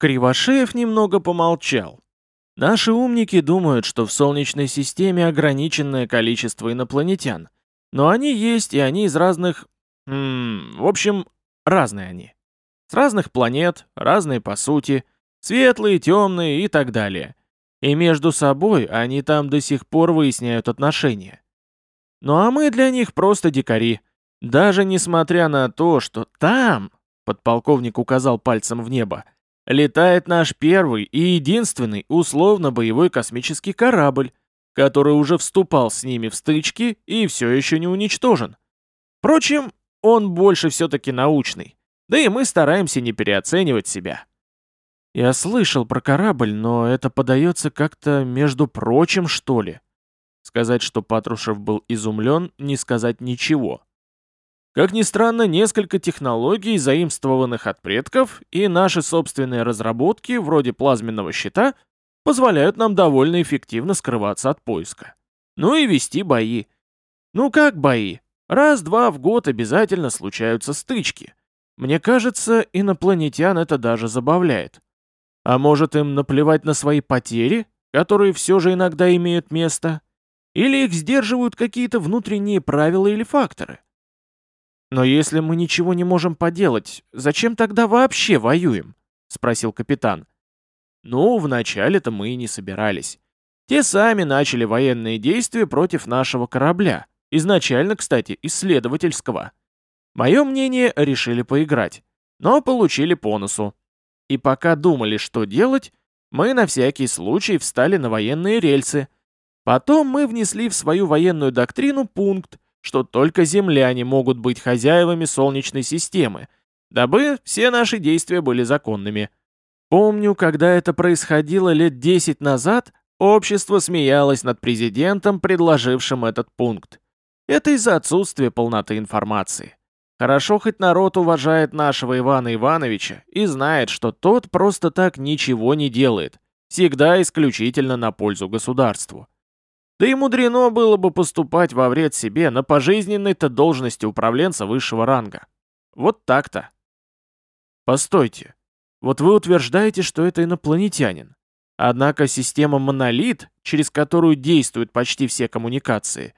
Кривошеев немного помолчал. Наши умники думают, что в Солнечной системе ограниченное количество инопланетян. Но они есть, и они из разных... М -м, в общем, разные они. С разных планет, разные по сути, светлые, темные и так далее. И между собой они там до сих пор выясняют отношения. Ну а мы для них просто дикари. Даже несмотря на то, что там, подполковник указал пальцем в небо, летает наш первый и единственный условно-боевой космический корабль, который уже вступал с ними в стычки и все еще не уничтожен. Впрочем, он больше все-таки научный, да и мы стараемся не переоценивать себя. Я слышал про корабль, но это подается как-то между прочим, что ли. Сказать, что Патрушев был изумлен, не сказать ничего. Как ни странно, несколько технологий, заимствованных от предков, и наши собственные разработки, вроде плазменного щита, позволяют нам довольно эффективно скрываться от поиска. Ну и вести бои. Ну как бои? Раз-два в год обязательно случаются стычки. Мне кажется, инопланетян это даже забавляет. А может им наплевать на свои потери, которые все же иногда имеют место? Или их сдерживают какие-то внутренние правила или факторы? Но если мы ничего не можем поделать, зачем тогда вообще воюем? Спросил капитан. Ну, вначале-то мы и не собирались. Те сами начали военные действия против нашего корабля. Изначально, кстати, исследовательского. Мое мнение, решили поиграть. Но получили по носу. И пока думали, что делать, мы на всякий случай встали на военные рельсы. Потом мы внесли в свою военную доктрину пункт, что только земляне могут быть хозяевами Солнечной системы, дабы все наши действия были законными. Помню, когда это происходило лет 10 назад, общество смеялось над президентом, предложившим этот пункт. Это из-за отсутствия полноты информации. Хорошо хоть народ уважает нашего Ивана Ивановича и знает, что тот просто так ничего не делает, всегда исключительно на пользу государству. Да и мудрено было бы поступать во вред себе на пожизненной-то должности управленца высшего ранга. Вот так-то. Постойте, вот вы утверждаете, что это инопланетянин. Однако система «Монолит», через которую действуют почти все коммуникации,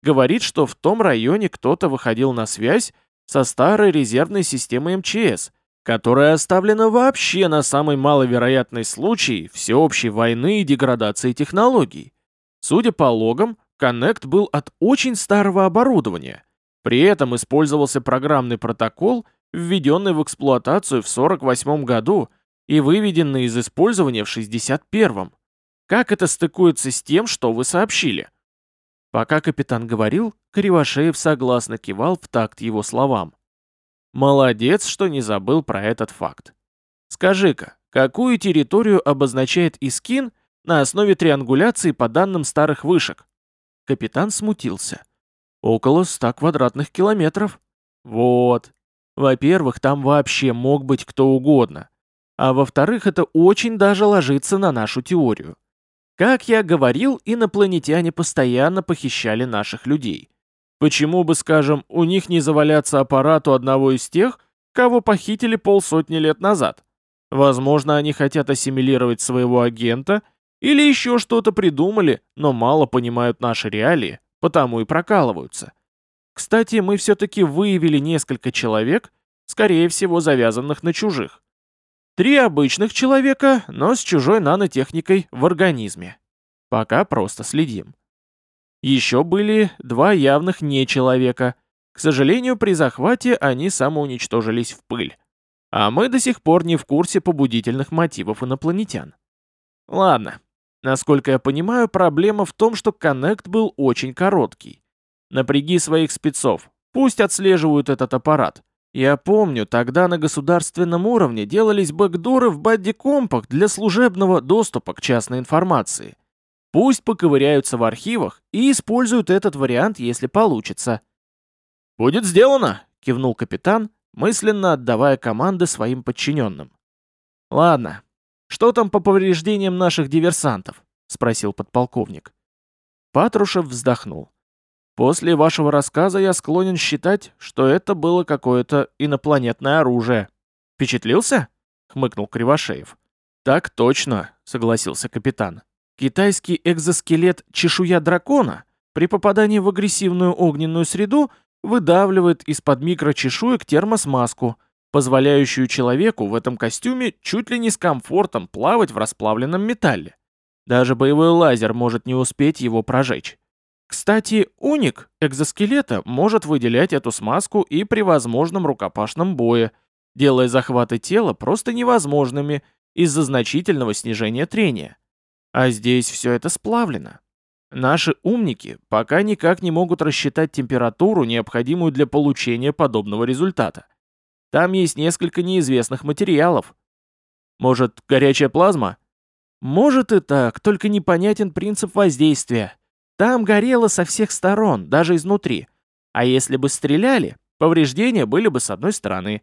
говорит, что в том районе кто-то выходил на связь со старой резервной системой МЧС, которая оставлена вообще на самый маловероятный случай всеобщей войны и деградации технологий. Судя по логам, Коннект был от очень старого оборудования. При этом использовался программный протокол, введенный в эксплуатацию в 1948 году и выведенный из использования в 1961. Как это стыкуется с тем, что вы сообщили? Пока капитан говорил, Кривошеев согласно кивал в такт его словам. Молодец, что не забыл про этот факт. Скажи-ка, какую территорию обозначает Искин на основе триангуляции по данным старых вышек? Капитан смутился. Около ста квадратных километров. Вот. Во-первых, там вообще мог быть кто угодно. А во-вторых, это очень даже ложится на нашу теорию. Как я говорил, инопланетяне постоянно похищали наших людей. Почему бы, скажем, у них не заваляться аппарату одного из тех, кого похитили полсотни лет назад? Возможно, они хотят ассимилировать своего агента или еще что-то придумали, но мало понимают наши реалии, потому и прокалываются. Кстати, мы все-таки выявили несколько человек, скорее всего, завязанных на чужих. Три обычных человека, но с чужой нанотехникой в организме. Пока просто следим. Еще были два явных нечеловека. К сожалению, при захвате они самоуничтожились в пыль. А мы до сих пор не в курсе побудительных мотивов инопланетян. Ладно. Насколько я понимаю, проблема в том, что коннект был очень короткий. Напряги своих спецов, пусть отслеживают этот аппарат. Я помню, тогда на государственном уровне делались бэкдоры в бадди-компах для служебного доступа к частной информации. Пусть поковыряются в архивах и используют этот вариант, если получится. «Будет сделано!» — кивнул капитан, мысленно отдавая команды своим подчиненным. «Ладно, что там по повреждениям наших диверсантов?» — спросил подполковник. Патрушев вздохнул. После вашего рассказа я склонен считать, что это было какое-то инопланетное оружие. Впечатлился? Хмыкнул Кривошеев. Так точно, согласился капитан. Китайский экзоскелет чешуя дракона при попадании в агрессивную огненную среду выдавливает из-под микрочешуек термосмаску, позволяющую человеку в этом костюме чуть ли не с комфортом плавать в расплавленном металле. Даже боевой лазер может не успеть его прожечь. Кстати, уник экзоскелета может выделять эту смазку и при возможном рукопашном бое, делая захваты тела просто невозможными из-за значительного снижения трения. А здесь все это сплавлено. Наши умники пока никак не могут рассчитать температуру, необходимую для получения подобного результата. Там есть несколько неизвестных материалов. Может, горячая плазма? Может и так, только непонятен принцип воздействия. Там горело со всех сторон, даже изнутри. А если бы стреляли, повреждения были бы с одной стороны.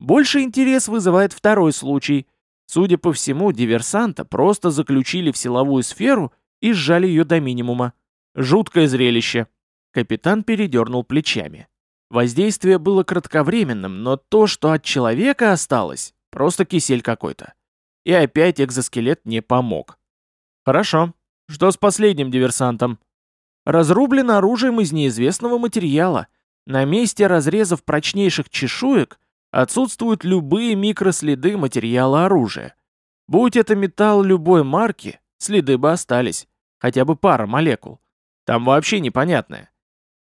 Больше интерес вызывает второй случай. Судя по всему, диверсанта просто заключили в силовую сферу и сжали ее до минимума. Жуткое зрелище. Капитан передернул плечами. Воздействие было кратковременным, но то, что от человека осталось, просто кисель какой-то. И опять экзоскелет не помог. Хорошо. Что с последним диверсантом? Разрублен оружием из неизвестного материала. На месте разрезов прочнейших чешуек отсутствуют любые микроследы материала оружия. Будь это металл любой марки, следы бы остались хотя бы пара молекул. Там вообще непонятное.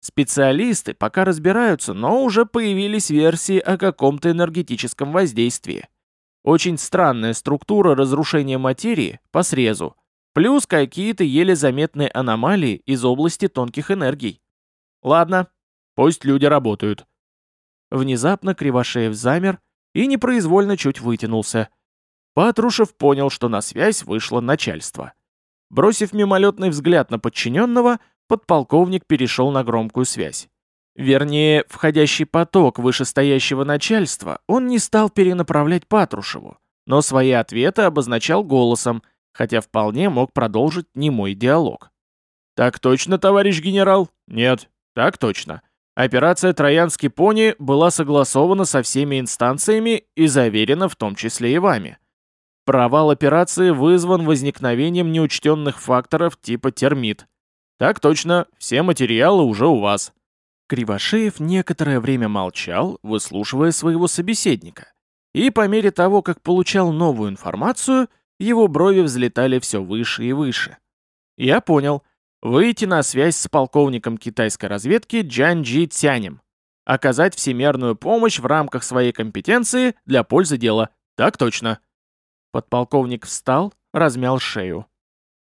Специалисты пока разбираются, но уже появились версии о каком-то энергетическом воздействии. Очень странная структура разрушения материи по срезу, плюс какие-то еле заметные аномалии из области тонких энергий. Ладно, пусть люди работают. Внезапно Кривошеев замер и непроизвольно чуть вытянулся. Патрушев понял, что на связь вышло начальство. Бросив мимолетный взгляд на подчиненного, подполковник перешел на громкую связь. Вернее, входящий поток вышестоящего начальства он не стал перенаправлять Патрушеву, но свои ответы обозначал голосом, хотя вполне мог продолжить немой диалог. «Так точно, товарищ генерал?» «Нет, так точно. Операция «Троянский пони» была согласована со всеми инстанциями и заверена в том числе и вами. Провал операции вызван возникновением неучтенных факторов типа термит. Так точно, все материалы уже у вас. Кривошеев некоторое время молчал, выслушивая своего собеседника. И по мере того, как получал новую информацию, его брови взлетали все выше и выше. Я понял. Выйти на связь с полковником китайской разведки Джан Джи Цянем. Оказать всемерную помощь в рамках своей компетенции для пользы дела. Так точно. Подполковник встал, размял шею.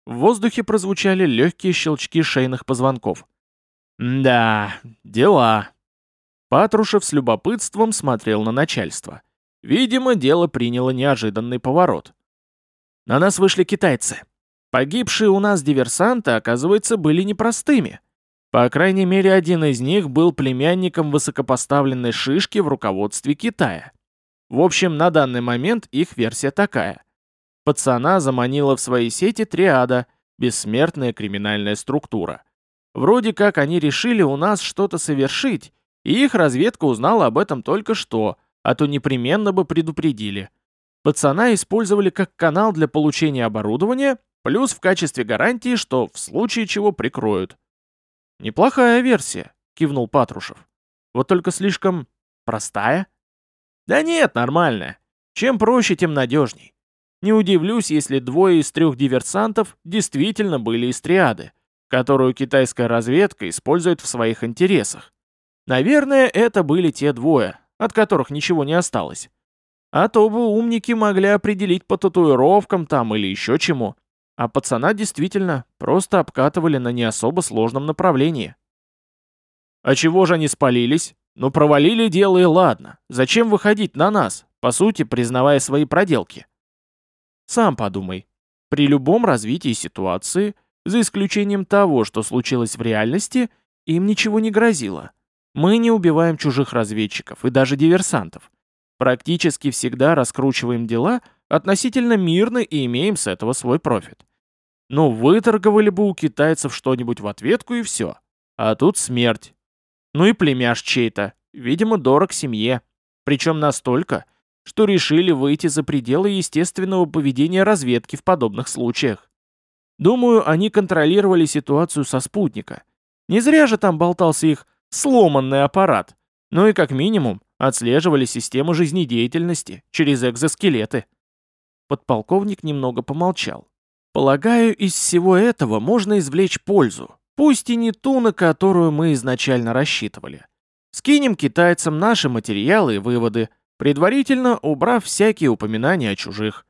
В воздухе прозвучали легкие щелчки шейных позвонков. «Да, дела». Патрушев с любопытством смотрел на начальство. Видимо, дело приняло неожиданный поворот. На нас вышли китайцы. Погибшие у нас диверсанты, оказывается, были непростыми. По крайней мере, один из них был племянником высокопоставленной шишки в руководстве Китая. В общем, на данный момент их версия такая. Пацана заманила в свои сети триада, бессмертная криминальная структура. Вроде как они решили у нас что-то совершить, и их разведка узнала об этом только что, а то непременно бы предупредили. Пацана использовали как канал для получения оборудования, плюс в качестве гарантии, что в случае чего прикроют. «Неплохая версия», — кивнул Патрушев. «Вот только слишком простая?» Да нет, нормально. Чем проще, тем надежней. Не удивлюсь, если двое из трех диверсантов действительно были из триады, которую китайская разведка использует в своих интересах. Наверное, это были те двое, от которых ничего не осталось. А то бы умники могли определить по татуировкам там или еще чему. А пацана действительно просто обкатывали на не особо сложном направлении. А чего же они спалились? Ну провалили дело и ладно. Зачем выходить на нас, по сути, признавая свои проделки? Сам подумай. При любом развитии ситуации, за исключением того, что случилось в реальности, им ничего не грозило. Мы не убиваем чужих разведчиков и даже диверсантов. Практически всегда раскручиваем дела относительно мирно и имеем с этого свой профит. Ну, выторговали бы у китайцев что-нибудь в ответку и все. А тут смерть. Ну и племяш чей-то, видимо, дорог семье. Причем настолько, что решили выйти за пределы естественного поведения разведки в подобных случаях. Думаю, они контролировали ситуацию со спутника. Не зря же там болтался их сломанный аппарат. Ну и как минимум отслеживали систему жизнедеятельности через экзоскелеты. Подполковник немного помолчал. Полагаю, из всего этого можно извлечь пользу, пусть и не ту, на которую мы изначально рассчитывали. Скинем китайцам наши материалы и выводы, предварительно убрав всякие упоминания о чужих.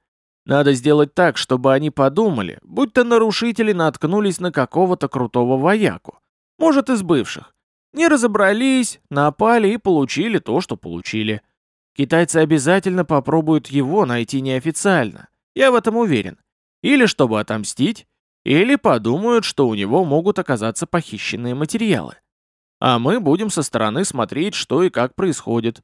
Надо сделать так, чтобы они подумали, будто нарушители наткнулись на какого-то крутого вояку, может, из бывших. Не разобрались, напали и получили то, что получили. Китайцы обязательно попробуют его найти неофициально, я в этом уверен. Или чтобы отомстить, или подумают, что у него могут оказаться похищенные материалы. А мы будем со стороны смотреть, что и как происходит.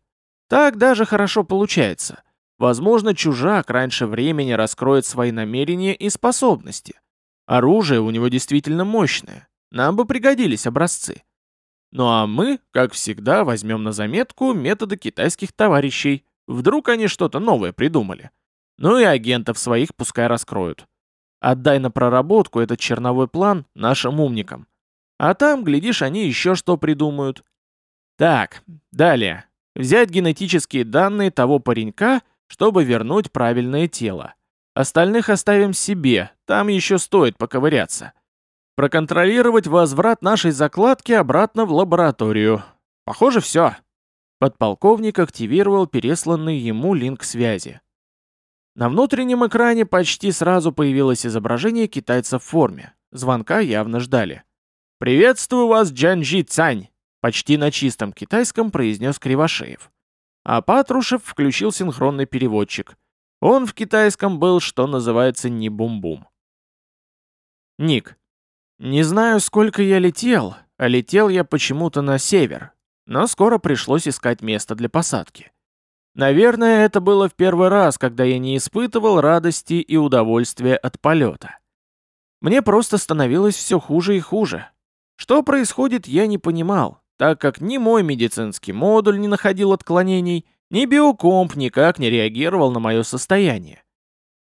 Так даже хорошо получается. Возможно, чужак раньше времени раскроет свои намерения и способности. Оружие у него действительно мощное. Нам бы пригодились образцы. Ну а мы, как всегда, возьмем на заметку методы китайских товарищей. Вдруг они что-то новое придумали. Ну и агентов своих пускай раскроют. Отдай на проработку этот черновой план нашим умникам. А там, глядишь, они еще что придумают. Так, далее. Взять генетические данные того паренька, чтобы вернуть правильное тело. Остальных оставим себе, там еще стоит поковыряться. Проконтролировать возврат нашей закладки обратно в лабораторию. Похоже, все. Подполковник активировал пересланный ему линк связи. На внутреннем экране почти сразу появилось изображение китайца в форме. Звонка явно ждали. «Приветствую вас, Джанжи Цань!» Почти на чистом китайском произнес Кривошеев. А Патрушев включил синхронный переводчик. Он в китайском был, что называется, не бум-бум. Ник. Не знаю, сколько я летел, а летел я почему-то на север, но скоро пришлось искать место для посадки. Наверное, это было в первый раз, когда я не испытывал радости и удовольствия от полета. Мне просто становилось все хуже и хуже. Что происходит, я не понимал, так как ни мой медицинский модуль не находил отклонений, ни биокомп никак не реагировал на мое состояние.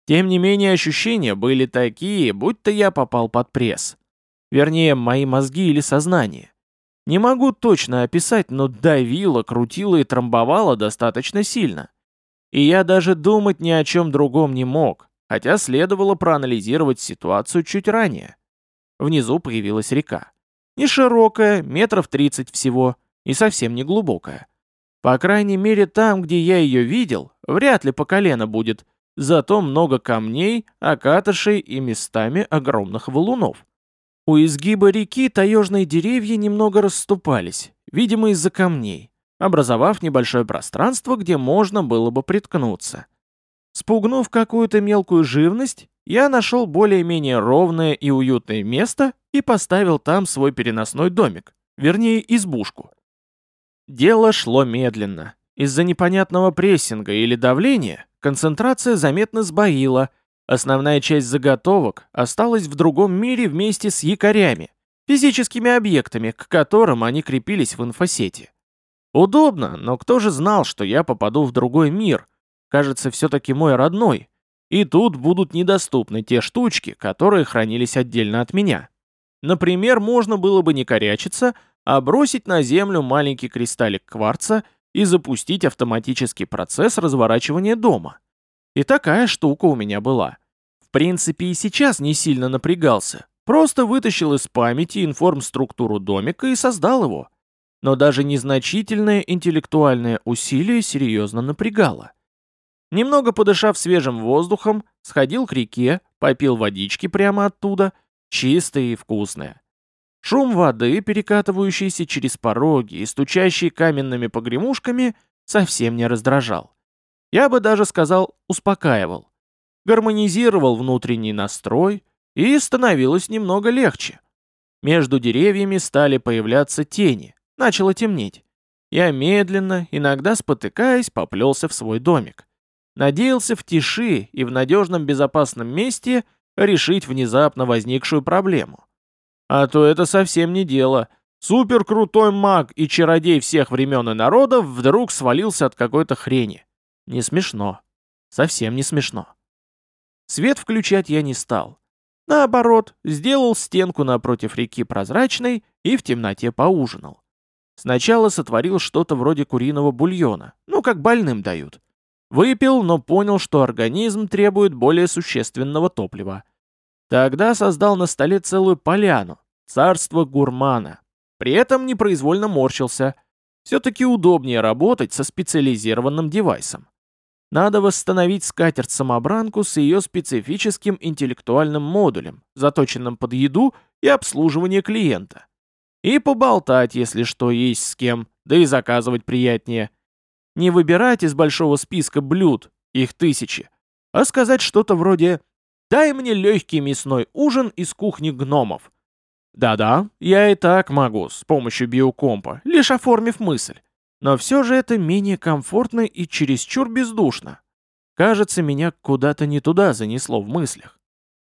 Тем не менее, ощущения были такие, будто я попал под пресс. Вернее, мои мозги или сознание. Не могу точно описать, но давило, крутило и трамбовало достаточно сильно. И я даже думать ни о чем другом не мог, хотя следовало проанализировать ситуацию чуть ранее. Внизу появилась река. Не широкая, метров 30 всего, и совсем не глубокая. По крайней мере, там, где я ее видел, вряд ли по колено будет, зато много камней, окатышей и местами огромных валунов. У изгиба реки таежные деревья немного расступались, видимо из-за камней, образовав небольшое пространство, где можно было бы приткнуться. Спугнув какую-то мелкую живность, я нашел более-менее ровное и уютное место и поставил там свой переносной домик, вернее избушку. Дело шло медленно. Из-за непонятного прессинга или давления концентрация заметно сбоила, Основная часть заготовок осталась в другом мире вместе с якорями, физическими объектами, к которым они крепились в инфосети. Удобно, но кто же знал, что я попаду в другой мир? Кажется, все-таки мой родной. И тут будут недоступны те штучки, которые хранились отдельно от меня. Например, можно было бы не корячиться, а бросить на землю маленький кристаллик кварца и запустить автоматический процесс разворачивания дома. И такая штука у меня была. В принципе, и сейчас не сильно напрягался. Просто вытащил из памяти информструктуру домика и создал его. Но даже незначительное интеллектуальное усилие серьезно напрягало. Немного подышав свежим воздухом, сходил к реке, попил водички прямо оттуда, чистая и вкусная. Шум воды, перекатывающийся через пороги и стучащий каменными погремушками, совсем не раздражал. Я бы даже сказал, успокаивал гармонизировал внутренний настрой, и становилось немного легче. Между деревьями стали появляться тени, начало темнеть. Я медленно, иногда спотыкаясь, поплелся в свой домик. Надеялся в тиши и в надежном безопасном месте решить внезапно возникшую проблему. А то это совсем не дело. Суперкрутой маг и чародей всех времен и народов вдруг свалился от какой-то хрени. Не смешно. Совсем не смешно. Свет включать я не стал. Наоборот, сделал стенку напротив реки прозрачной и в темноте поужинал. Сначала сотворил что-то вроде куриного бульона, ну как больным дают. Выпил, но понял, что организм требует более существенного топлива. Тогда создал на столе целую поляну, царство гурмана. При этом непроизвольно морщился. Все-таки удобнее работать со специализированным девайсом. Надо восстановить скатерть-самобранку с ее специфическим интеллектуальным модулем, заточенным под еду и обслуживание клиента. И поболтать, если что, есть с кем, да и заказывать приятнее. Не выбирать из большого списка блюд, их тысячи, а сказать что-то вроде «дай мне легкий мясной ужин из кухни гномов». Да-да, я и так могу, с помощью биокомпа, лишь оформив мысль. Но все же это менее комфортно и чересчур бездушно. Кажется, меня куда-то не туда занесло в мыслях.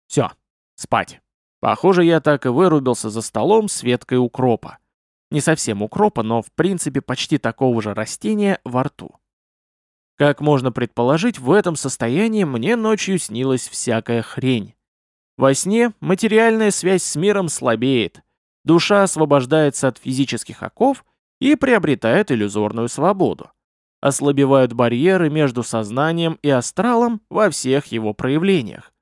Все, спать. Похоже, я так и вырубился за столом с веткой укропа. Не совсем укропа, но в принципе почти такого же растения во рту. Как можно предположить, в этом состоянии мне ночью снилась всякая хрень. Во сне материальная связь с миром слабеет, душа освобождается от физических оков и приобретает иллюзорную свободу. Ослабевают барьеры между сознанием и астралом во всех его проявлениях.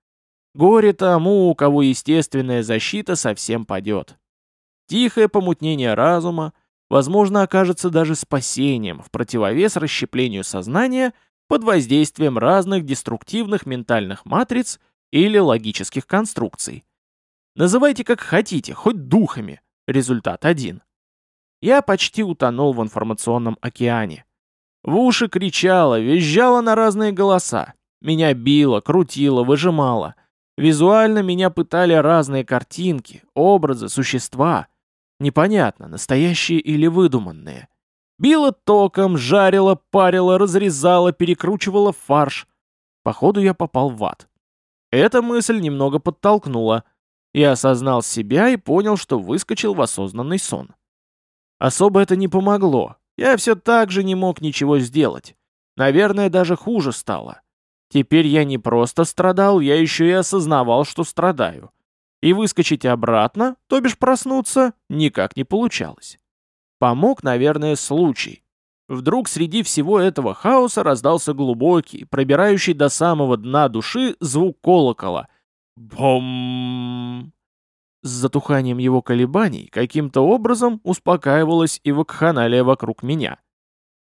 Горе тому, у кого естественная защита совсем падет. Тихое помутнение разума, возможно, окажется даже спасением в противовес расщеплению сознания под воздействием разных деструктивных ментальных матриц или логических конструкций. Называйте как хотите, хоть духами. Результат один. Я почти утонул в информационном океане. В уши кричало, визжало на разные голоса. Меня било, крутило, выжимало. Визуально меня пытали разные картинки, образы, существа. Непонятно, настоящие или выдуманные. Било током, жарило, парило, разрезало, перекручивало фарш. Походу я попал в ад. Эта мысль немного подтолкнула. Я осознал себя и понял, что выскочил в осознанный сон. Особо это не помогло. Я все так же не мог ничего сделать. Наверное, даже хуже стало. Теперь я не просто страдал, я еще и осознавал, что страдаю. И выскочить обратно, то бишь проснуться, никак не получалось. Помог, наверное, случай. Вдруг среди всего этого хаоса раздался глубокий, пробирающий до самого дна души звук колокола. Бом! С затуханием его колебаний каким-то образом успокаивалась и вакханалия вокруг меня.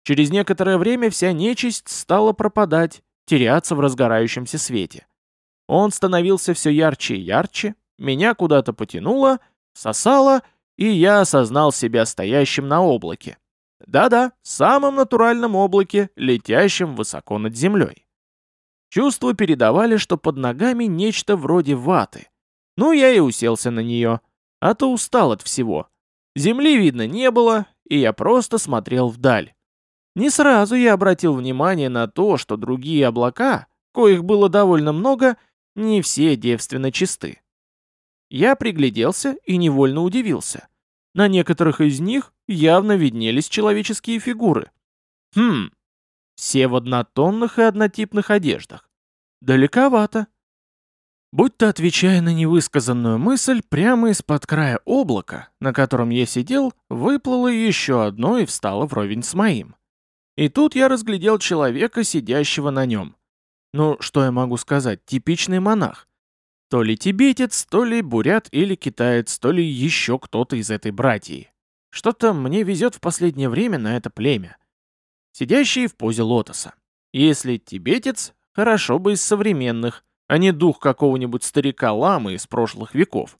Через некоторое время вся нечисть стала пропадать, теряться в разгорающемся свете. Он становился все ярче и ярче, меня куда-то потянуло, сосало, и я осознал себя стоящим на облаке. Да-да, самом натуральном облаке, летящем высоко над землей. Чувства передавали, что под ногами нечто вроде ваты. Ну, я и уселся на нее, а то устал от всего. Земли видно не было, и я просто смотрел вдаль. Не сразу я обратил внимание на то, что другие облака, коих было довольно много, не все девственно чисты. Я пригляделся и невольно удивился. На некоторых из них явно виднелись человеческие фигуры. Хм, все в однотонных и однотипных одеждах. Далековато. Будто отвечая на невысказанную мысль, прямо из-под края облака, на котором я сидел, выплыло еще одно и встало вровень с моим. И тут я разглядел человека, сидящего на нем. Ну, что я могу сказать, типичный монах. То ли тибетец, то ли бурят или китаец, то ли еще кто-то из этой братьи. Что-то мне везет в последнее время на это племя. Сидящий в позе лотоса. Если тибетец, хорошо бы из современных, а не дух какого-нибудь старика-ламы из прошлых веков.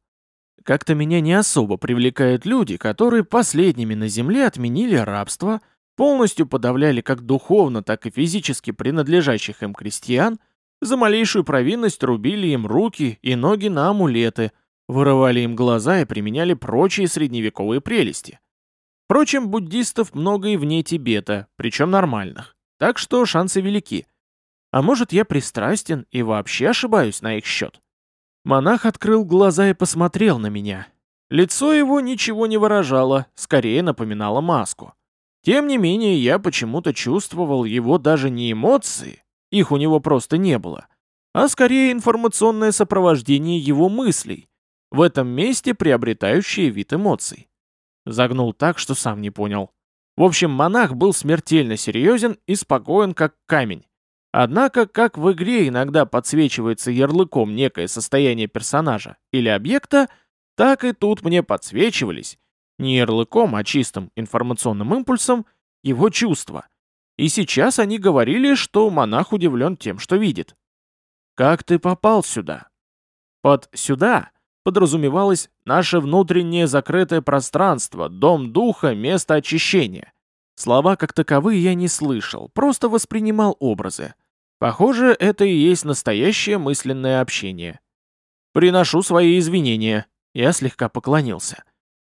Как-то меня не особо привлекают люди, которые последними на земле отменили рабство – полностью подавляли как духовно, так и физически принадлежащих им крестьян, за малейшую провинность рубили им руки и ноги на амулеты, вырывали им глаза и применяли прочие средневековые прелести. Впрочем, буддистов много и вне Тибета, причем нормальных, так что шансы велики. А может, я пристрастен и вообще ошибаюсь на их счет? Монах открыл глаза и посмотрел на меня. Лицо его ничего не выражало, скорее напоминало маску. Тем не менее, я почему-то чувствовал его даже не эмоции, их у него просто не было, а скорее информационное сопровождение его мыслей, в этом месте приобретающие вид эмоций. Загнул так, что сам не понял. В общем, монах был смертельно серьезен и спокоен, как камень. Однако, как в игре иногда подсвечивается ярлыком некое состояние персонажа или объекта, так и тут мне подсвечивались, не ярлыком, а чистым информационным импульсом, его чувства. И сейчас они говорили, что монах удивлен тем, что видит. «Как ты попал сюда?» Под «сюда» подразумевалось наше внутреннее закрытое пространство, дом духа, место очищения. Слова как таковые я не слышал, просто воспринимал образы. Похоже, это и есть настоящее мысленное общение. «Приношу свои извинения», — я слегка поклонился.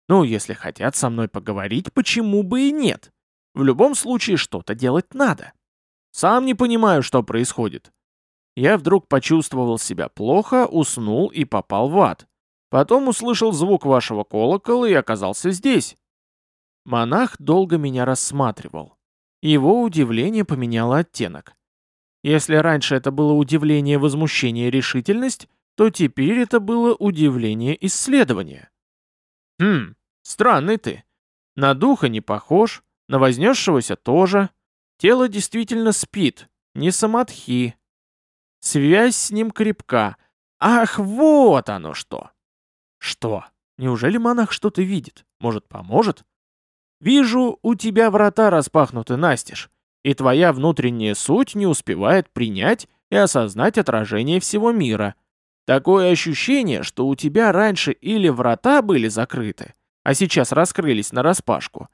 «Ну, если хотят со мной поговорить, почему бы и нет? В любом случае, что-то делать надо. Сам не понимаю, что происходит». Я вдруг почувствовал себя плохо, уснул и попал в ад. Потом услышал звук вашего колокола и оказался здесь. Монах долго меня рассматривал. Его удивление поменяло оттенок. Если раньше это было удивление, возмущение, решительность, то теперь это было удивление, исследование. Хм, странный ты. На духа не похож, на вознесшегося тоже. Тело действительно спит, не самадхи. Связь с ним крепка. Ах, вот оно что! Что? Неужели монах что-то видит? Может, поможет? Вижу, у тебя врата распахнуты настежь, и твоя внутренняя суть не успевает принять и осознать отражение всего мира. Такое ощущение, что у тебя раньше или врата были закрыты, а сейчас раскрылись нараспашку,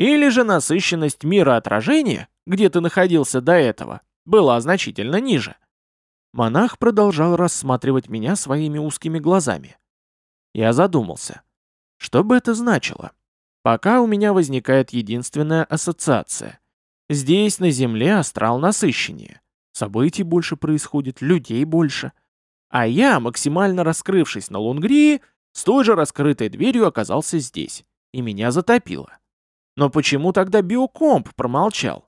или же насыщенность мира отражения, где ты находился до этого, была значительно ниже. Монах продолжал рассматривать меня своими узкими глазами. Я задумался. Что бы это значило? Пока у меня возникает единственная ассоциация. Здесь, на Земле, астрал насыщеннее. Событий больше происходит, людей больше. А я, максимально раскрывшись на Лунгрии, с той же раскрытой дверью оказался здесь. И меня затопило. Но почему тогда биокомп промолчал?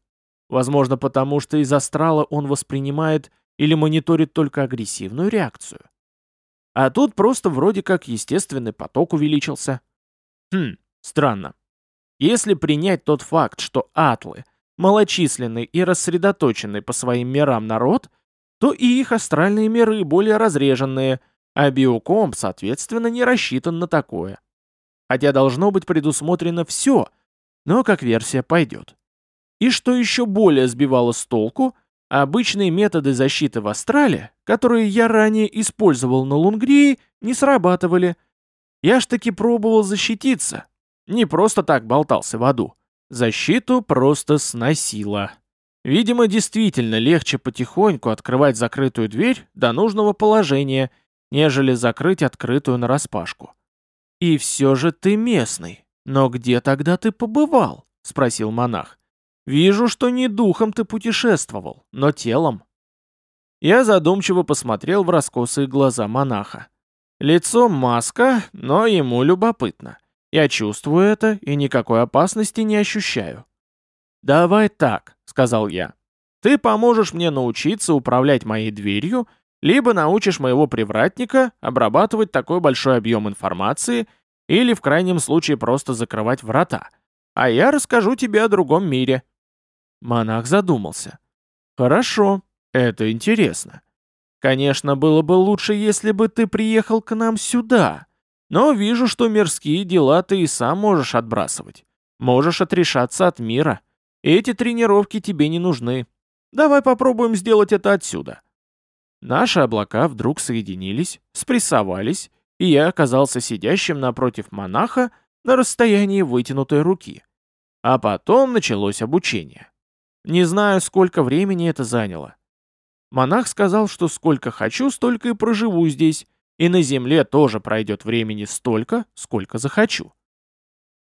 Возможно, потому что из астрала он воспринимает или мониторит только агрессивную реакцию. А тут просто вроде как естественный поток увеличился. Хм, странно. Если принять тот факт, что атлы – малочисленный и рассредоточенный по своим мирам народ, то и их астральные миры более разреженные, а биокомп, соответственно, не рассчитан на такое. Хотя должно быть предусмотрено все, но как версия пойдет. И что еще более сбивало с толку – Обычные методы защиты в Астрале, которые я ранее использовал на Лунгрии, не срабатывали. Я ж таки пробовал защититься. Не просто так болтался в аду. Защиту просто сносило. Видимо, действительно легче потихоньку открывать закрытую дверь до нужного положения, нежели закрыть открытую нараспашку. «И все же ты местный. Но где тогда ты побывал?» — спросил монах. Вижу, что не духом ты путешествовал, но телом. Я задумчиво посмотрел в раскосые глаза монаха. Лицо маска, но ему любопытно. Я чувствую это и никакой опасности не ощущаю. «Давай так», — сказал я. «Ты поможешь мне научиться управлять моей дверью, либо научишь моего привратника обрабатывать такой большой объем информации, или в крайнем случае просто закрывать врата. А я расскажу тебе о другом мире. Монах задумался. «Хорошо, это интересно. Конечно, было бы лучше, если бы ты приехал к нам сюда. Но вижу, что мирские дела ты и сам можешь отбрасывать. Можешь отрешаться от мира. Эти тренировки тебе не нужны. Давай попробуем сделать это отсюда». Наши облака вдруг соединились, спрессовались, и я оказался сидящим напротив монаха на расстоянии вытянутой руки. А потом началось обучение. Не знаю, сколько времени это заняло. Монах сказал, что сколько хочу, столько и проживу здесь, и на земле тоже пройдет времени столько, сколько захочу.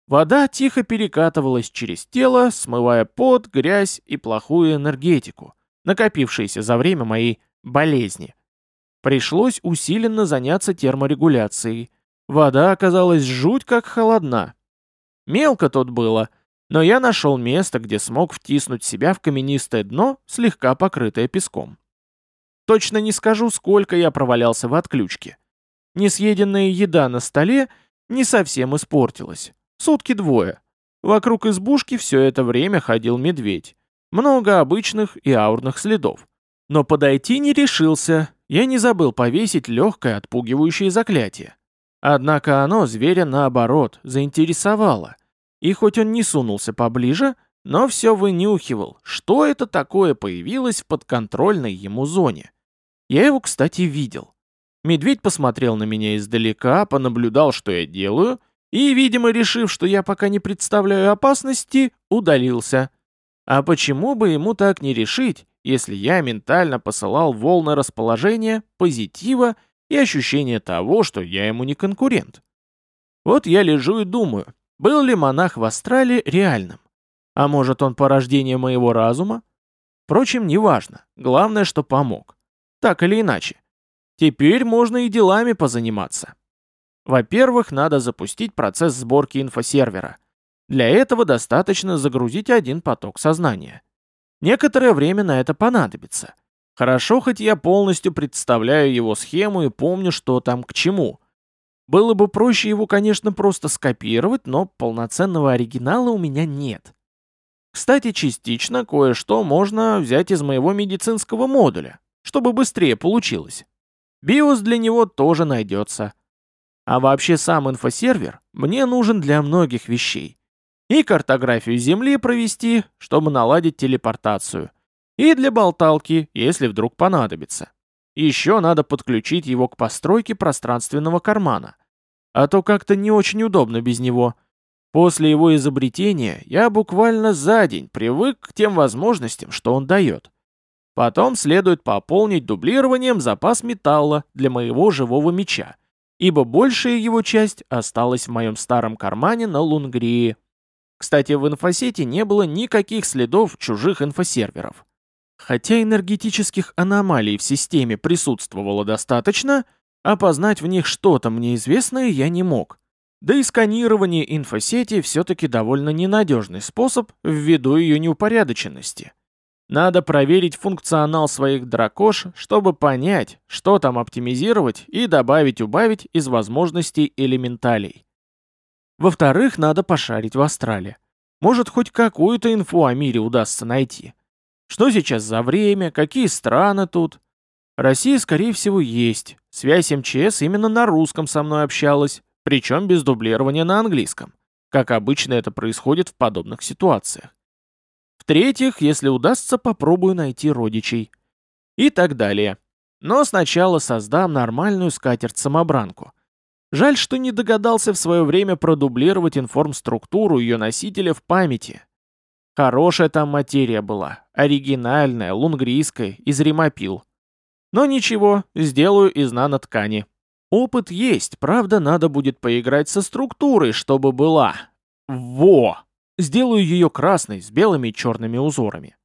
Вода тихо перекатывалась через тело, смывая пот, грязь и плохую энергетику, накопившиеся за время моей болезни. Пришлось усиленно заняться терморегуляцией. Вода оказалась жуть как холодна. Мелко тут было, Но я нашел место, где смог втиснуть себя в каменистое дно, слегка покрытое песком. Точно не скажу, сколько я провалялся в отключке. Несъеденная еда на столе не совсем испортилась. Сутки двое. Вокруг избушки все это время ходил медведь. Много обычных и аурных следов. Но подойти не решился, я не забыл повесить легкое отпугивающее заклятие. Однако оно зверя наоборот заинтересовало. И хоть он не сунулся поближе, но все вынюхивал, что это такое появилось в подконтрольной ему зоне. Я его, кстати, видел. Медведь посмотрел на меня издалека, понаблюдал, что я делаю, и, видимо, решив, что я пока не представляю опасности, удалился. А почему бы ему так не решить, если я ментально посылал волны расположения, позитива и ощущения того, что я ему не конкурент? Вот я лежу и думаю, был ли монах в астрале реальным? А может он порождение моего разума? Впрочем, неважно, главное, что помог. Так или иначе. Теперь можно и делами позаниматься. Во-первых, надо запустить процесс сборки инфосервера. Для этого достаточно загрузить один поток сознания. Некоторое время на это понадобится. Хорошо, хоть я полностью представляю его схему и помню, что там к чему. Было бы проще его, конечно, просто скопировать, но полноценного оригинала у меня нет. Кстати, частично кое-что можно взять из моего медицинского модуля, чтобы быстрее получилось. BIOS для него тоже найдется. А вообще сам инфосервер мне нужен для многих вещей. И картографию Земли провести, чтобы наладить телепортацию. И для болталки, если вдруг понадобится. Еще надо подключить его к постройке пространственного кармана. А то как-то не очень удобно без него. После его изобретения я буквально за день привык к тем возможностям, что он дает. Потом следует пополнить дублированием запас металла для моего живого меча ибо большая его часть осталась в моем старом кармане на Лунгрии. Кстати, в инфосете не было никаких следов чужих инфосерверов. Хотя энергетических аномалий в системе присутствовало достаточно, опознать в них что-то мне известное я не мог. Да и сканирование инфосети все-таки довольно ненадежный способ ввиду ее неупорядоченности. Надо проверить функционал своих дракош, чтобы понять, что там оптимизировать и добавить-убавить из возможностей элементалей. Во-вторых, надо пошарить в Астрале. Может, хоть какую-то инфу о мире удастся найти. Что сейчас за время, какие страны тут? Россия, скорее всего, есть. Связь МЧС именно на русском со мной общалась, причем без дублирования на английском, как обычно это происходит в подобных ситуациях. В-третьих, если удастся, попробую найти родичей. И так далее. Но сначала создам нормальную скатерть-самобранку. Жаль, что не догадался в свое время продублировать информструктуру ее носителя в памяти. Хорошая там материя была, оригинальная, лунгрийская, из ремопил. Но ничего, сделаю из наноткани. Опыт есть, правда, надо будет поиграть со структурой, чтобы была. Во! Сделаю ее красной с белыми и черными узорами.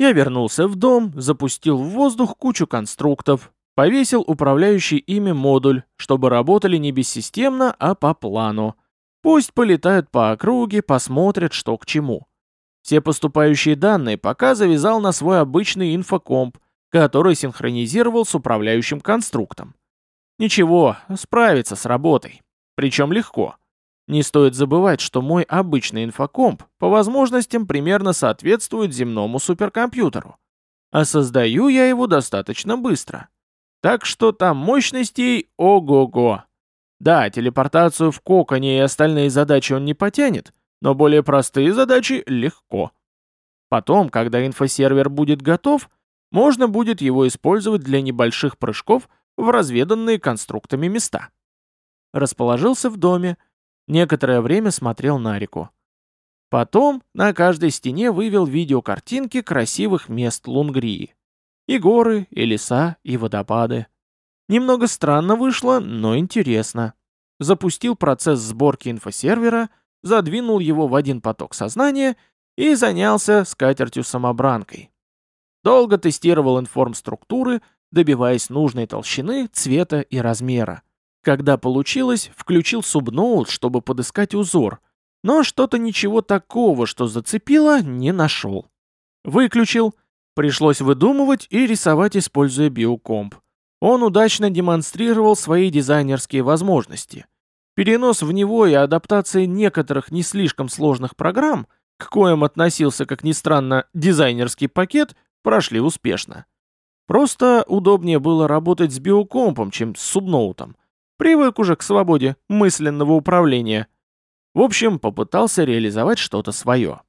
Я вернулся в дом, запустил в воздух кучу конструктов, повесил управляющий ими модуль, чтобы работали не бессистемно, а по плану. Пусть полетают по округе, посмотрят, что к чему. Все поступающие данные пока завязал на свой обычный инфокомп, который синхронизировал с управляющим конструктом. Ничего, справится с работой. Причем легко. Не стоит забывать, что мой обычный инфокомп по возможностям примерно соответствует земному суперкомпьютеру. А создаю я его достаточно быстро. Так что там мощностей ого-го. Да, телепортацию в коконе и остальные задачи он не потянет, но более простые задачи легко. Потом, когда инфосервер будет готов, можно будет его использовать для небольших прыжков в разведанные конструктами места. Расположился в доме, Некоторое время смотрел на реку. Потом на каждой стене вывел видеокартинки красивых мест Лунгрии. И горы, и леса, и водопады. Немного странно вышло, но интересно. Запустил процесс сборки инфосервера, задвинул его в один поток сознания и занялся скатертью-самобранкой. Долго тестировал информструктуры, добиваясь нужной толщины, цвета и размера. Когда получилось, включил субноут, чтобы подыскать узор, но что-то ничего такого, что зацепило, не нашел. Выключил. Пришлось выдумывать и рисовать, используя биокомп. Он удачно демонстрировал свои дизайнерские возможности. Перенос в него и адаптация некоторых не слишком сложных программ, к коим относился, как ни странно, дизайнерский пакет, прошли успешно. Просто удобнее было работать с биокомпом, чем с субноутом. Привык уже к свободе мысленного управления. В общем, попытался реализовать что-то свое.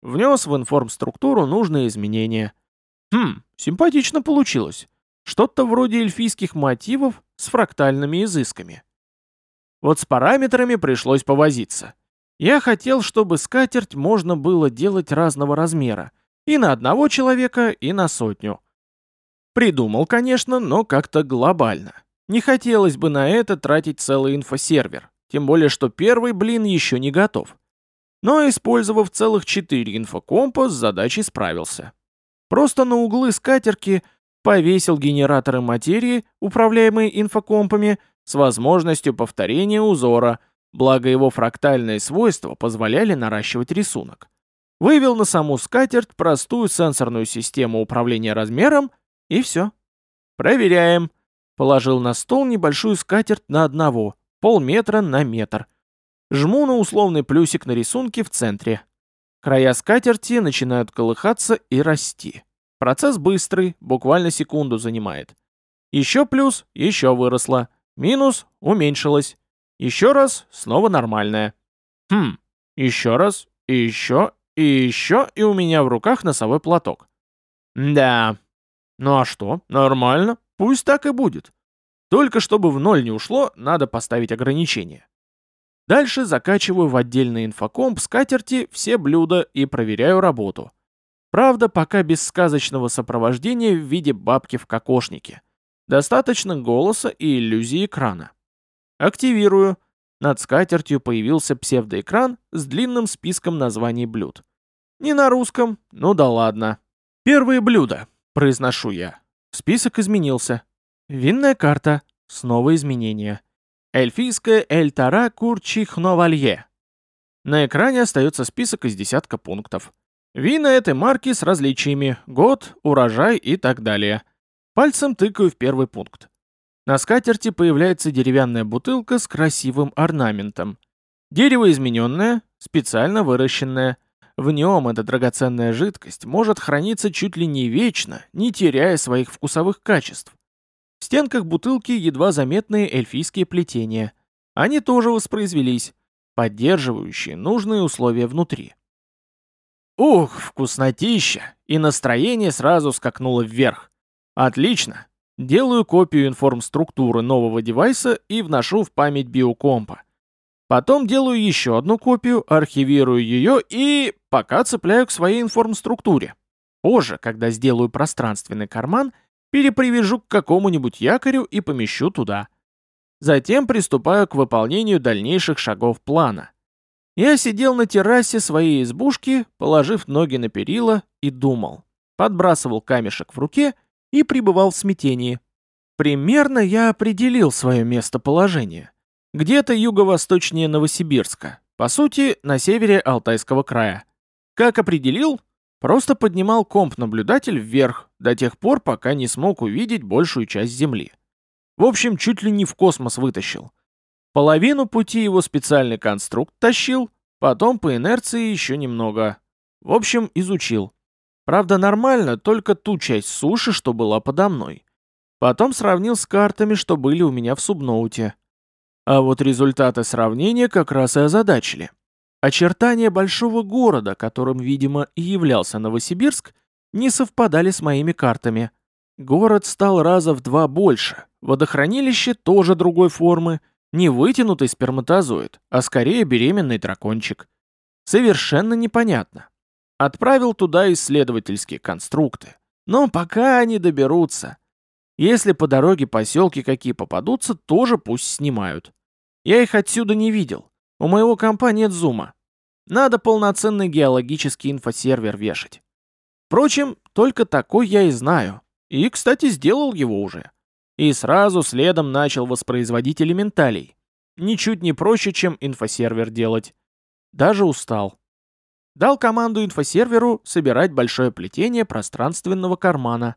Внес в информструктуру нужные изменения. Хм, симпатично получилось. Что-то вроде эльфийских мотивов с фрактальными изысками. Вот с параметрами пришлось повозиться. Я хотел, чтобы скатерть можно было делать разного размера. И на одного человека, и на сотню. Придумал, конечно, но как-то глобально. Не хотелось бы на это тратить целый инфосервер. Тем более, что первый блин еще не готов. Но, использовав целых четыре инфокомпа, с задачей справился. Просто на углы скатерки повесил генераторы материи, управляемые инфокомпами, с возможностью повторения узора, благо его фрактальные свойства позволяли наращивать рисунок. Вывел на саму скатерть простую сенсорную систему управления размером, и все. Проверяем. Положил на стол небольшую скатерть на одного, полметра на метр. Жму на условный плюсик на рисунке в центре. Края скатерти начинают колыхаться и расти. Процесс быстрый, буквально секунду занимает. Еще плюс, еще выросло. Минус уменьшилось. Еще раз, снова нормальное. Хм, еще раз, и еще, и еще, и у меня в руках носовой платок. Да. Ну а что, нормально, пусть так и будет. Только чтобы в ноль не ушло, надо поставить ограничение. Дальше закачиваю в отдельный инфокомп скатерти все блюда и проверяю работу. Правда, пока без сказочного сопровождения в виде бабки в кокошнике. Достаточно голоса и иллюзии экрана. Активирую. Над скатертью появился псевдоэкран с длинным списком названий блюд. Не на русском, ну да ладно. Первые блюда, произношу я. Список изменился. Винная карта. Снова изменения. Эльфийская Эльтара Курчихновалье. На экране остается список из десятка пунктов. Вина этой марки с различиями, год, урожай и так далее. Пальцем тыкаю в первый пункт. На скатерти появляется деревянная бутылка с красивым орнаментом. Дерево измененное, специально выращенное. В нем эта драгоценная жидкость может храниться чуть ли не вечно, не теряя своих вкусовых качеств. В стенках бутылки едва заметные эльфийские плетения. Они тоже воспроизвелись, поддерживающие нужные условия внутри. Ух, вкуснотища! И настроение сразу скакнуло вверх. Отлично. Делаю копию информструктуры нового девайса и вношу в память биокомпа. Потом делаю еще одну копию, архивирую ее и пока цепляю к своей информструктуре. Позже, когда сделаю пространственный карман, перепривяжу к какому-нибудь якорю и помещу туда. Затем приступаю к выполнению дальнейших шагов плана. Я сидел на террасе своей избушки, положив ноги на перила и думал. Подбрасывал камешек в руке — и пребывал в смятении. Примерно я определил свое местоположение. Где-то юго-восточнее Новосибирска, по сути, на севере Алтайского края. Как определил? Просто поднимал комп-наблюдатель вверх, до тех пор, пока не смог увидеть большую часть Земли. В общем, чуть ли не в космос вытащил. Половину пути его специальный конструкт тащил, потом по инерции еще немного. В общем, изучил. Правда, нормально, только ту часть суши, что была подо мной. Потом сравнил с картами, что были у меня в субноуте. А вот результаты сравнения как раз и озадачили. Очертания большого города, которым, видимо, и являлся Новосибирск, не совпадали с моими картами. Город стал раза в два больше, водохранилище тоже другой формы, не вытянутый сперматозоид, а скорее беременный дракончик. Совершенно непонятно, Отправил туда исследовательские конструкты. Но пока они доберутся. Если по дороге поселки какие попадутся, тоже пусть снимают. Я их отсюда не видел. У моего компа нет зума. Надо полноценный геологический инфосервер вешать. Впрочем, только такой я и знаю. И, кстати, сделал его уже. И сразу следом начал воспроизводить элементалей. Ничуть не проще, чем инфосервер делать. Даже устал. Дал команду инфосерверу собирать большое плетение пространственного кармана.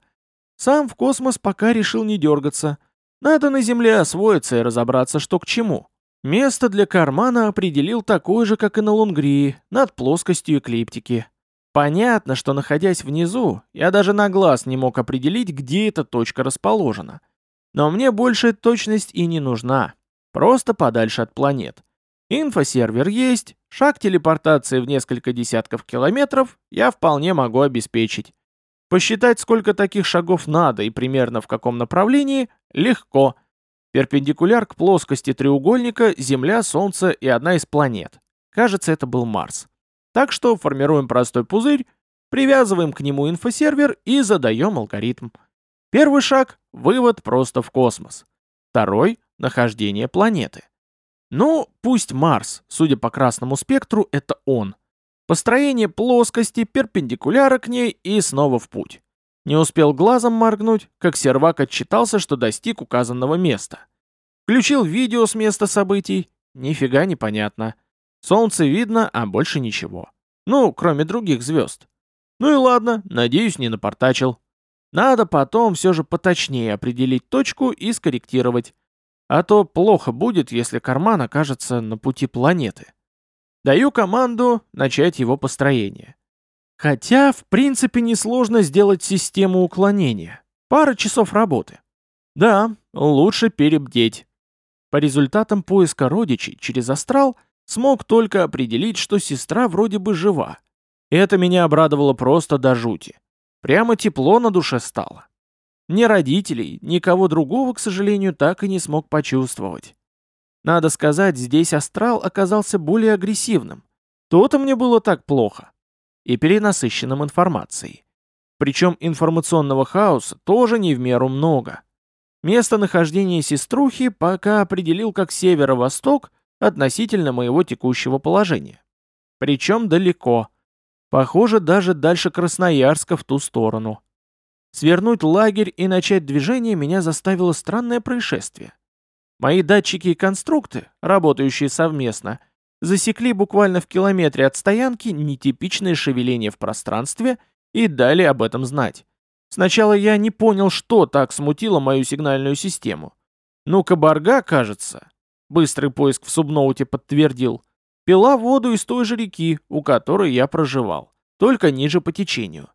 Сам в космос пока решил не дергаться. Надо на Земле освоиться и разобраться, что к чему. Место для кармана определил такое же, как и на Лунгрии, над плоскостью эклиптики. Понятно, что находясь внизу, я даже на глаз не мог определить, где эта точка расположена. Но мне больше точность и не нужна. Просто подальше от планет. Инфосервер есть, шаг телепортации в несколько десятков километров я вполне могу обеспечить. Посчитать, сколько таких шагов надо и примерно в каком направлении, легко. Перпендикуляр к плоскости треугольника Земля, Солнце и одна из планет. Кажется, это был Марс. Так что формируем простой пузырь, привязываем к нему инфосервер и задаем алгоритм. Первый шаг – вывод просто в космос. Второй – нахождение планеты. Ну, пусть Марс, судя по красному спектру, это он. Построение плоскости, перпендикуляра к ней и снова в путь. Не успел глазом моргнуть, как сервак отчитался, что достиг указанного места. Включил видео с места событий. Нифига не понятно. Солнце видно, а больше ничего. Ну, кроме других звезд. Ну и ладно, надеюсь, не напортачил. Надо потом все же поточнее определить точку и скорректировать. А то плохо будет, если карман окажется на пути планеты. Даю команду начать его построение. Хотя, в принципе, несложно сделать систему уклонения. Пара часов работы. Да, лучше перебдеть. По результатам поиска родичей через астрал смог только определить, что сестра вроде бы жива. Это меня обрадовало просто до жути. Прямо тепло на душе стало. Ни родителей, никого другого, к сожалению, так и не смог почувствовать. Надо сказать, здесь астрал оказался более агрессивным. То-то мне было так плохо. И перенасыщенным информацией. Причем информационного хаоса тоже не в меру много. Местонахождение сеструхи пока определил как северо-восток относительно моего текущего положения. Причем далеко. Похоже, даже дальше Красноярска в ту сторону. Свернуть лагерь и начать движение меня заставило странное происшествие. Мои датчики и конструкты, работающие совместно, засекли буквально в километре от стоянки нетипичное шевеление в пространстве и дали об этом знать. Сначала я не понял, что так смутило мою сигнальную систему. Ну, кабарга, кажется, быстрый поиск в субноуте подтвердил, пила воду из той же реки, у которой я проживал, только ниже по течению.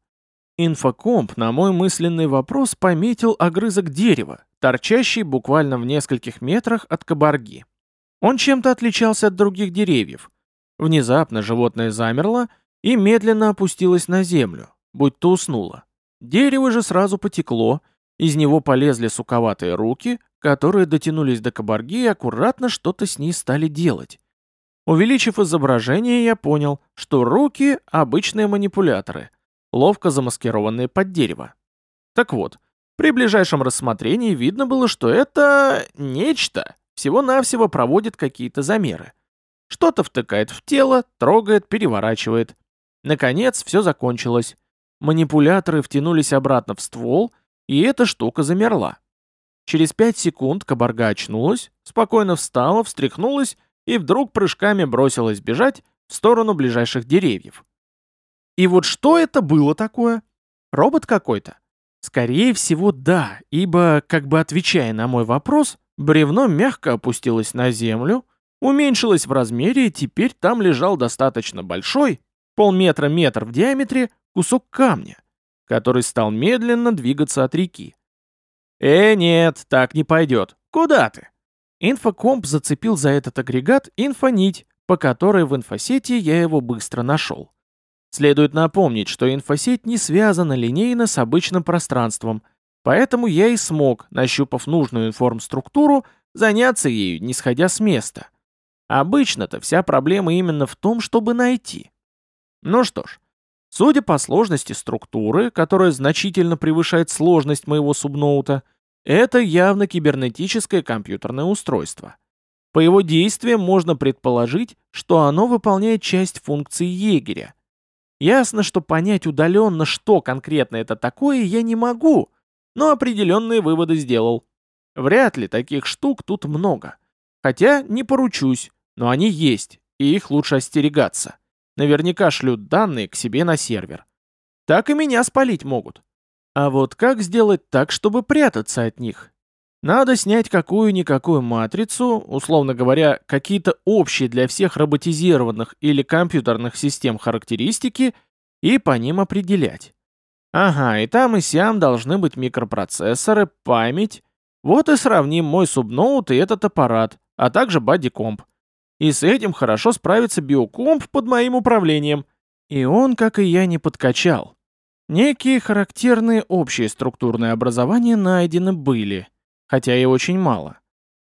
Инфокомп на мой мысленный вопрос пометил огрызок дерева, торчащий буквально в нескольких метрах от кабарги. Он чем-то отличался от других деревьев. Внезапно животное замерло и медленно опустилось на землю, будь то уснуло. Дерево же сразу потекло, из него полезли суковатые руки, которые дотянулись до кабарги и аккуратно что-то с ней стали делать. Увеличив изображение, я понял, что руки — обычные манипуляторы, ловко замаскированные под дерево. Так вот, при ближайшем рассмотрении видно было, что это нечто всего-навсего проводит какие-то замеры. Что-то втыкает в тело, трогает, переворачивает. Наконец, все закончилось. Манипуляторы втянулись обратно в ствол, и эта штука замерла. Через пять секунд кабарга очнулась, спокойно встала, встряхнулась и вдруг прыжками бросилась бежать в сторону ближайших деревьев. И вот что это было такое? Робот какой-то? Скорее всего, да, ибо, как бы отвечая на мой вопрос, бревно мягко опустилось на землю, уменьшилось в размере, и теперь там лежал достаточно большой, полметра-метр в диаметре, кусок камня, который стал медленно двигаться от реки. «Э, нет, так не пойдет. Куда ты?» Инфокомп зацепил за этот агрегат инфонить, по которой в инфосети я его быстро нашел. Следует напомнить, что инфосеть не связана линейно с обычным пространством, поэтому я и смог, нащупав нужную информструктуру, заняться ею, не сходя с места. Обычно-то вся проблема именно в том, чтобы найти. Ну что ж, судя по сложности структуры, которая значительно превышает сложность моего субноута, это явно кибернетическое компьютерное устройство. По его действиям можно предположить, что оно выполняет часть функции егеря, Ясно, что понять удаленно, что конкретно это такое, я не могу, но определенные выводы сделал. Вряд ли таких штук тут много. Хотя не поручусь, но они есть, и их лучше остерегаться. Наверняка шлют данные к себе на сервер. Так и меня спалить могут. А вот как сделать так, чтобы прятаться от них? Надо снять какую-никакую матрицу, условно говоря, какие-то общие для всех роботизированных или компьютерных систем характеристики и по ним определять. Ага, и там и сям должны быть микропроцессоры, память. Вот и сравним мой субноут и этот аппарат, а также бадикомп. И с этим хорошо справится биокомп под моим управлением. И он, как и я, не подкачал. Некие характерные общие структурные образования найдены были, хотя и очень мало.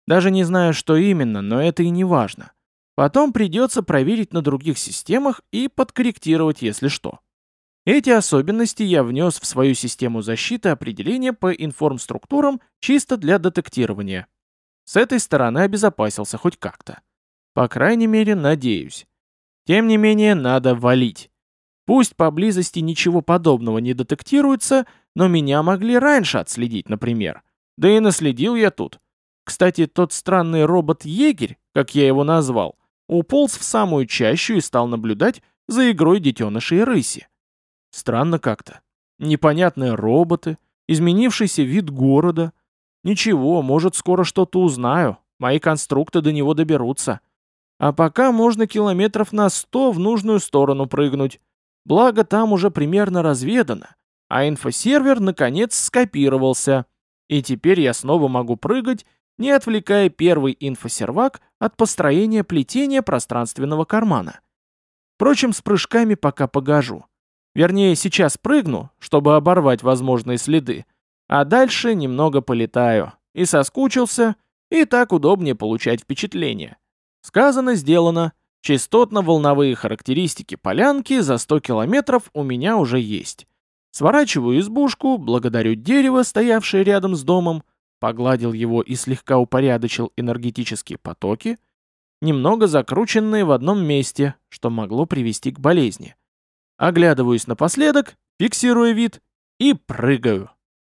Даже не знаю, что именно, но это и не важно. Потом придется проверить на других системах и подкорректировать, если что. Эти особенности я внес в свою систему защиты определения по информструктурам чисто для детектирования. С этой стороны обезопасился хоть как-то. По крайней мере, надеюсь. Тем не менее, надо валить. Пусть поблизости ничего подобного не детектируется, но меня могли раньше отследить, например. Да и наследил я тут. Кстати, тот странный робот-егерь, как я его назвал, уполз в самую чащу и стал наблюдать за игрой детенышей рыси. Странно как-то. Непонятные роботы, изменившийся вид города. Ничего, может, скоро что-то узнаю. Мои конструкты до него доберутся. А пока можно километров на сто в нужную сторону прыгнуть. Благо там уже примерно разведано. А инфосервер наконец скопировался. И теперь я снова могу прыгать, не отвлекая первый инфосервак от построения плетения пространственного кармана. Впрочем, с прыжками пока погожу. Вернее, сейчас прыгну, чтобы оборвать возможные следы, а дальше немного полетаю. И соскучился, и так удобнее получать впечатление. Сказано, сделано. Частотно-волновые характеристики полянки за 100 километров у меня уже есть. Сворачиваю избушку, благодарю дерево, стоявшее рядом с домом, погладил его и слегка упорядочил энергетические потоки, немного закрученные в одном месте, что могло привести к болезни. Оглядываюсь напоследок, фиксируя вид и прыгаю.